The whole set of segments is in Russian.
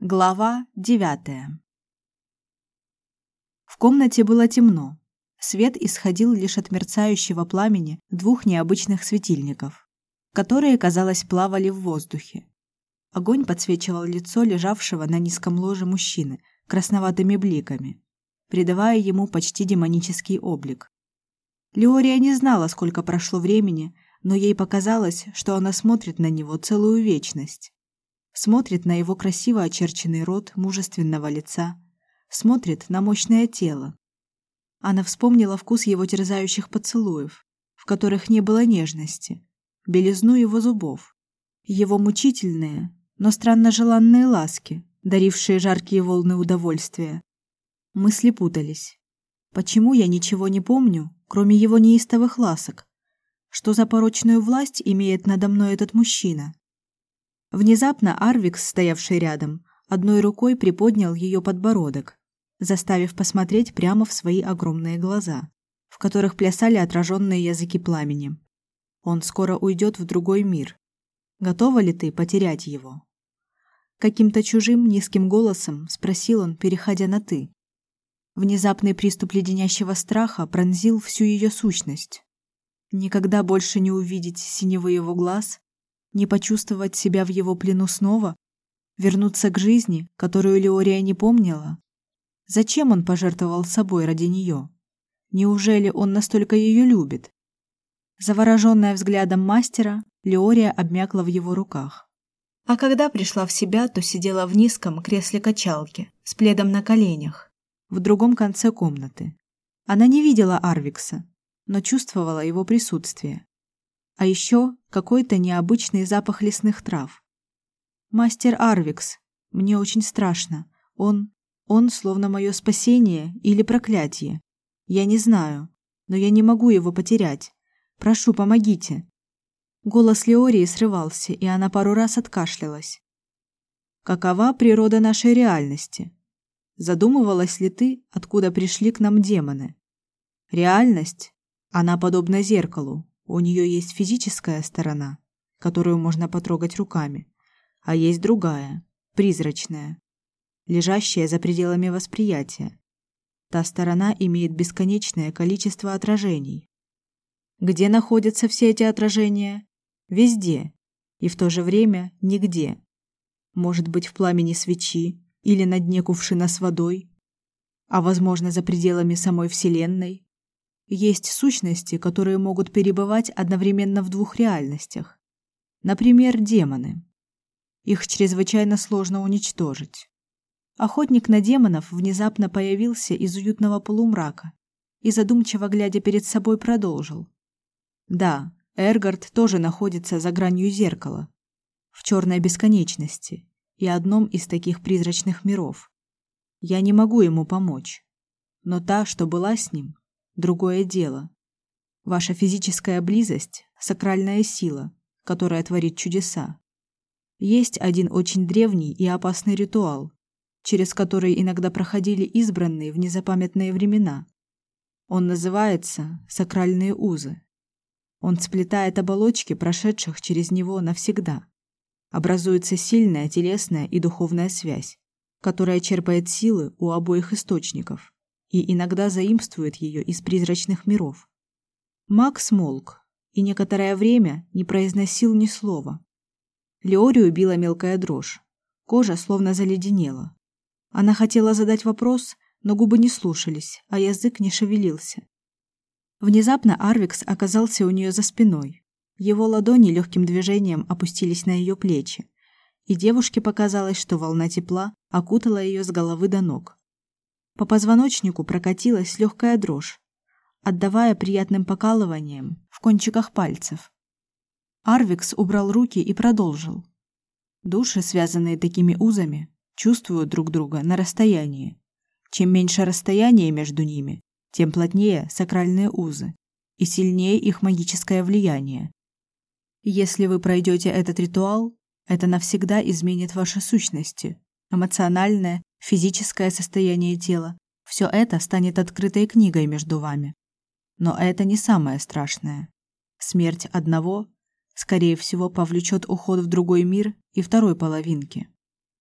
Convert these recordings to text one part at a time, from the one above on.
Глава девятая. В комнате было темно. Свет исходил лишь от мерцающего пламени двух необычных светильников, которые, казалось, плавали в воздухе. Огонь подсвечивал лицо лежавшего на низком ложе мужчины красноватыми бликами, придавая ему почти демонический облик. Леория не знала, сколько прошло времени, но ей показалось, что она смотрит на него целую вечность смотрит на его красиво очерченный рот мужественного лица, смотрит на мощное тело. Она вспомнила вкус его терзающих поцелуев, в которых не было нежности, белизну его зубов, его мучительные, но странно желанные ласки, дарившие жаркие волны удовольствия. Мысли путались. Почему я ничего не помню, кроме его неистовых ласок? Что за порочную власть имеет надо мной этот мужчина? Внезапно Арвикс, стоявший рядом, одной рукой приподнял ее подбородок, заставив посмотреть прямо в свои огромные глаза, в которых плясали отраженные языки пламени. Он скоро уйдет в другой мир. Готова ли ты потерять его? Каким-то чужим низким голосом спросил он, переходя на ты. Внезапный приступ леденящего страха пронзил всю ее сущность. Никогда больше не увидеть синевы его глаз, не почувствовать себя в его плену снова, вернуться к жизни, которую Леория не помнила. Зачем он пожертвовал собой ради нее? Неужели он настолько ее любит? Завороженная взглядом мастера, Леория обмякла в его руках. А когда пришла в себя, то сидела в низком кресле качалки с пледом на коленях в другом конце комнаты. Она не видела Арвикса, но чувствовала его присутствие. А еще какой-то необычный запах лесных трав. Мастер Арвикс, мне очень страшно. Он, он словно мое спасение или проклятие. Я не знаю, но я не могу его потерять. Прошу, помогите. Голос Леории срывался, и она пару раз откашлялась. Какова природа нашей реальности? Задумывалась ли ты, откуда пришли к нам демоны? Реальность, она подобна зеркалу, у нее есть физическая сторона, которую можно потрогать руками, а есть другая, призрачная, лежащая за пределами восприятия. Та сторона имеет бесконечное количество отражений. Где находятся все эти отражения? Везде, и в то же время нигде. Может быть, в пламени свечи или на дне кувшина с водой, а возможно, за пределами самой Вселенной. Есть сущности, которые могут перебывать одновременно в двух реальностях. Например, демоны. Их чрезвычайно сложно уничтожить. Охотник на демонов внезапно появился из уютного полумрака и задумчиво глядя перед собой продолжил: "Да, Эргард тоже находится за гранью зеркала, в черной бесконечности и одном из таких призрачных миров. Я не могу ему помочь, но та, что была с ним, другое дело. Ваша физическая близость сакральная сила, которая творит чудеса. Есть один очень древний и опасный ритуал, через который иногда проходили избранные в незапамятные времена. Он называется сакральные узы. Он сплетает оболочки прошедших через него навсегда. Образуется сильная телесная и духовная связь, которая черпает силы у обоих источников и иногда заимствует ее из призрачных миров. Макс молк и некоторое время не произносил ни слова. Леорию била мелкая дрожь. Кожа словно заледенела. Она хотела задать вопрос, но губы не слушались, а язык не шевелился. Внезапно Арвикс оказался у нее за спиной. Его ладони легким движением опустились на ее плечи, и девушке показалось, что волна тепла окутала ее с головы до ног. По позвоночнику прокатилась легкая дрожь, отдавая приятным покалыванием в кончиках пальцев. Арвикс убрал руки и продолжил. Души, связанные такими узами, чувствуют друг друга на расстоянии. Чем меньше расстояние между ними, тем плотнее сакральные узы и сильнее их магическое влияние. Если вы пройдете этот ритуал, это навсегда изменит ваши сущности, эмоциональное физическое состояние тела. Все это станет открытой книгой между вами. Но это не самое страшное. Смерть одного, скорее всего, повлечет уход в другой мир и второй половинки.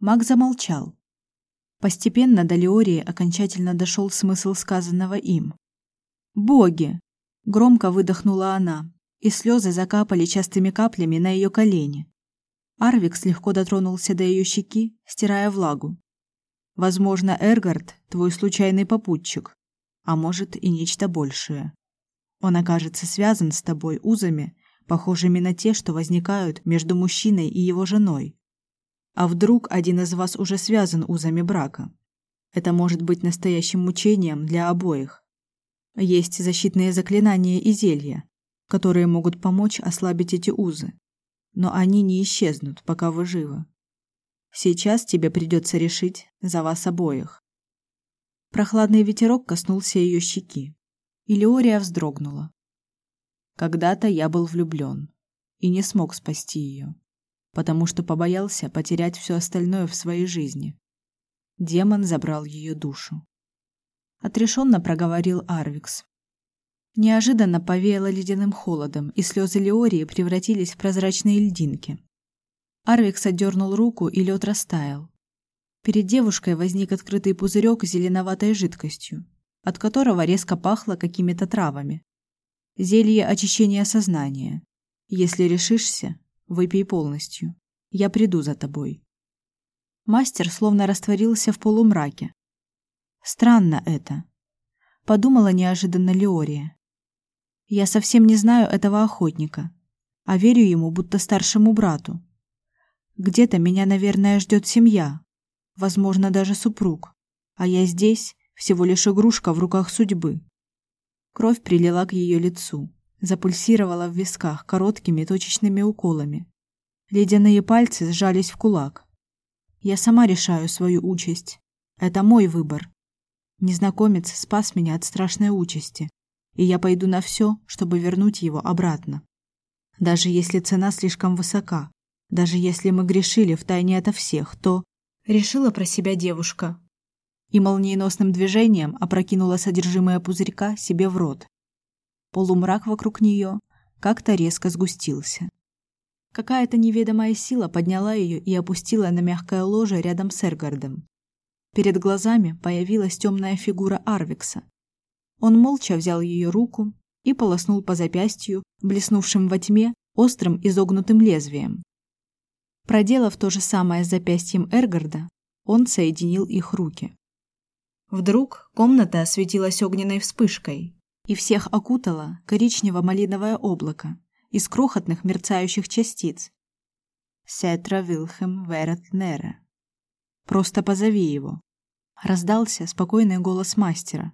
Маг замолчал. Постепенно до Леории окончательно дошел смысл сказанного им. «Боги!» – громко выдохнула она, и слезы закапали частыми каплями на ее колени. Арвикс легко дотронулся до ее щеки, стирая влагу. Возможно, Эргард – твой случайный попутчик, а может и нечто большее. Он окажется связан с тобой узами, похожими на те, что возникают между мужчиной и его женой. А вдруг один из вас уже связан узами брака? Это может быть настоящим мучением для обоих. Есть защитные заклинания и зелья, которые могут помочь ослабить эти узы. Но они не исчезнут, пока вы живы. Сейчас тебе придется решить за вас обоих. Прохладный ветерок коснулся ее щеки, и Леория вздрогнула. Когда-то я был влюблен и не смог спасти ее потому что побоялся потерять все остальное в своей жизни. Демон забрал ее душу. Отрешенно проговорил Арвикс. Неожиданно повеяло ледяным холодом, и слезы Леории превратились в прозрачные льдинки. Арвикс отдернул руку, и лед растаял. Перед девушкой возник открытый пузырек с зеленоватой жидкостью, от которого резко пахло какими-то травами. Зелье очищения сознания. Если решишься, Выпей полностью. Я приду за тобой. Мастер словно растворился в полумраке. Странно это, подумала неожиданно Леория. Я совсем не знаю этого охотника, а верю ему будто старшему брату. Где-то меня, наверное, ждет семья, возможно, даже супруг, а я здесь всего лишь игрушка в руках судьбы. Кровь прилила к ее лицу запульсировала в висках короткими точечными уколами. Ледяные пальцы сжались в кулак. Я сама решаю свою участь. Это мой выбор. Незнакомец спас меня от страшной участи, и я пойду на все, чтобы вернуть его обратно. Даже если цена слишком высока, даже если мы грешили в тайне ото всех, то решила про себя девушка и молниеносным движением опрокинула содержимое пузырька себе в рот. Полумрак вокруг нее как-то резко сгустился. Какая-то неведомая сила подняла ее и опустила на мягкое ложе рядом с Эргардом. Перед глазами появилась темная фигура Арвикса. Он молча взял ее руку и полоснул по запястью, блеснувшим во тьме острым изогнутым лезвием. Проделав то же самое с запястьем Эргарда, он соединил их руки. Вдруг комната осветилась огненной вспышкой, и всех окутало коричнево-малиновое облако из крохотных мерцающих частиц. Сетра Вилхем Верет Нере. Просто позови его. Раздался спокойный голос мастера.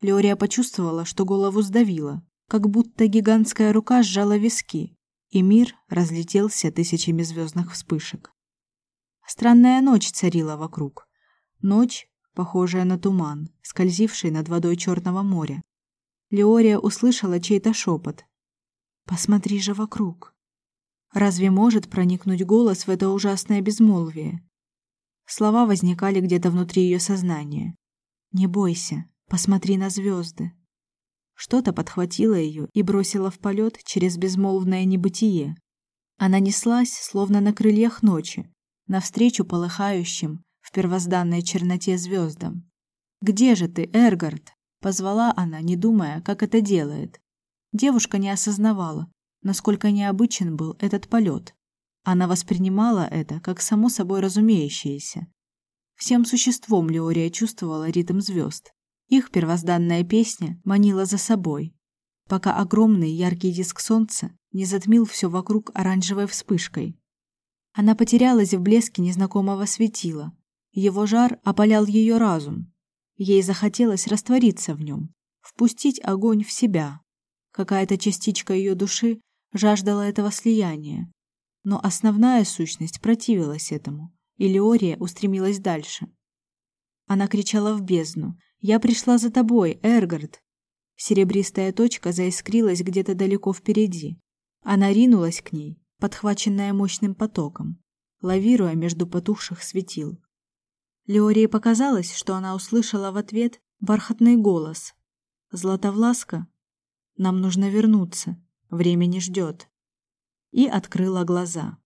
Леория почувствовала, что голову сдавило, как будто гигантская рука сжала виски, и мир разлетелся тысячами звездных вспышек. Странная ночь царила вокруг. Ночь, похожая на туман, скользивший над водой Черного моря. Леория услышала чей-то шепот. «Посмотри же вокруг». Разве может проникнуть голос в это ужасное безмолвие? Слова возникали где-то внутри ее сознания. «Не бойся, посмотри на звезды». Что-то подхватило ее и бросило в полет через безмолвное небытие. Она неслась, словно на крыльях ночи, навстречу полыхающим в первозданной черноте звездам. «Где же ты, Эргард?» Позвала она, не думая, как это делает. Девушка не осознавала, насколько необычен был этот полет. Она воспринимала это как само собой разумеющееся. Всем существом Леория чувствовала ритм звезд. Их первозданная песня манила за собой, пока огромный яркий диск солнца не затмил все вокруг оранжевой вспышкой. Она потерялась в блеске незнакомого светила. Его жар опалял ее разум, Ей захотелось раствориться в нем, впустить огонь в себя. Какая-то частичка ее души жаждала этого слияния. Но основная сущность противилась этому, и Леория устремилась дальше. Она кричала в бездну. «Я пришла за тобой, Эргард!» Серебристая точка заискрилась где-то далеко впереди. Она ринулась к ней, подхваченная мощным потоком, лавируя между потухших светил. Леории показалось, что она услышала в ответ бархатный голос. «Златовласка, нам нужно вернуться, время не ждет». И открыла глаза.